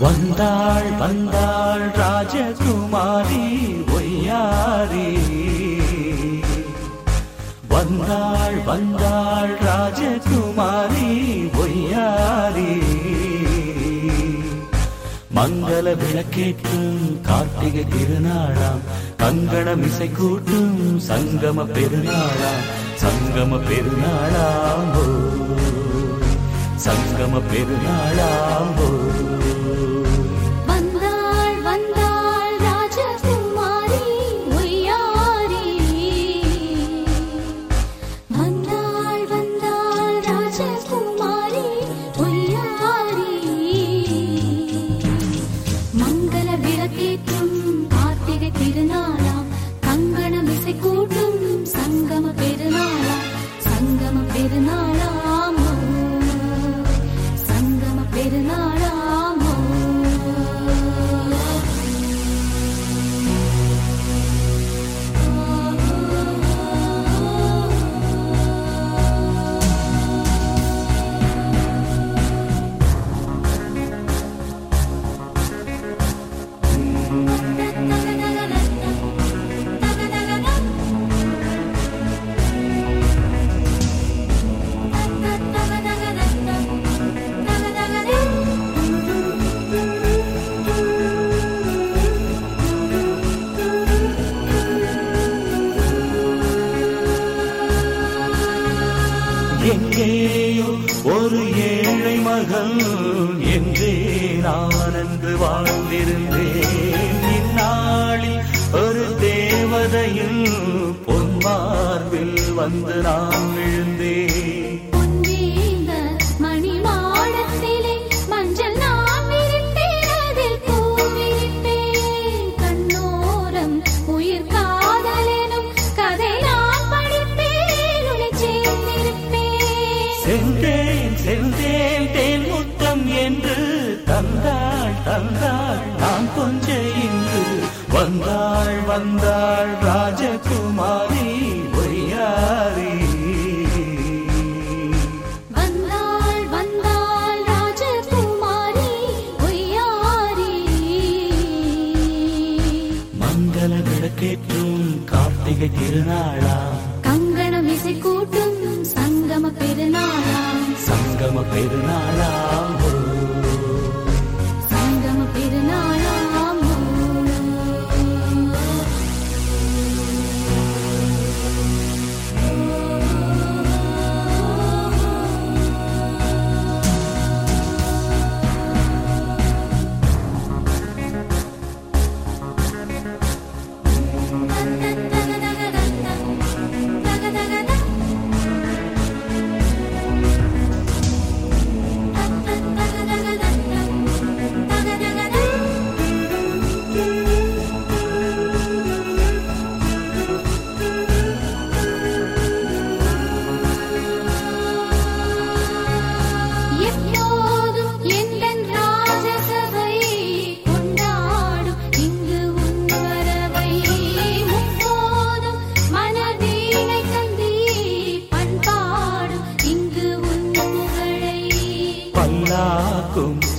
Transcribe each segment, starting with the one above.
வந்தாள் வந்தாள் ராஜகுமாரி ஒய்யாரி. வந்தாள் வந்தாள் ராஜகுமாரி ஒய்யாரி. மங்கள விளக்கேற்றும் கார்த்திகை திருநாளாம் கங்கணம் இசை கூட்டும் சங்கம பெருநாளாம் சங்கம பெருநாளாம் சங்கம பெருநாளாம் சங்கம ஒரு ஏழை மகள் என்றே நான் அன்று வாழ்ந்திருந்தேன். இந்நாளில் ஒரு தேவதையில் பொன்மார்பில் வந்து நான் விழுந்தேன். தந்தாள் நான் கொஞ்ச இங்கு வந்தாள் வந்தாள் ராஜகுமாரி வந்தாள் வந்தாள் மங்கள விளக்கேற்றும் கார்த்திகை திருநாளா? கங்கணம் இசை கூட்டும் சங்கம பெருநாளாம் சங்கம பெருநாளாம்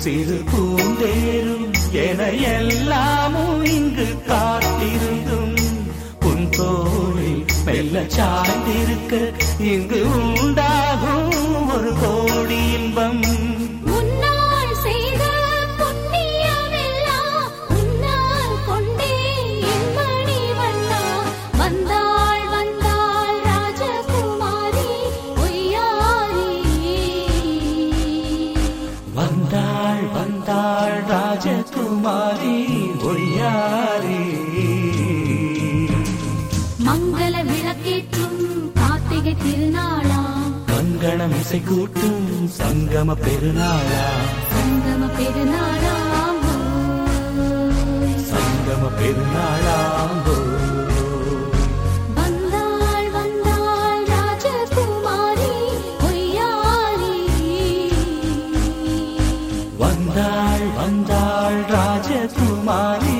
சிறு பூந்தேரும் என எல்லாமும் இங்கு காத்திருந்தும். உன் தோளில் மெல்ல சாய்ந்திருக்க இங்கு உண்டாகும் ராஜகுமாரி ஒய்யாரே மங்கள விளக்கேற்றும் கார்த்திகை திருநாளா? கங்கணம் இசை கூட்டும் சங்கம பெருநாளா? சங்கம பெருநாளா? சங்கம பெருநாளா? kumari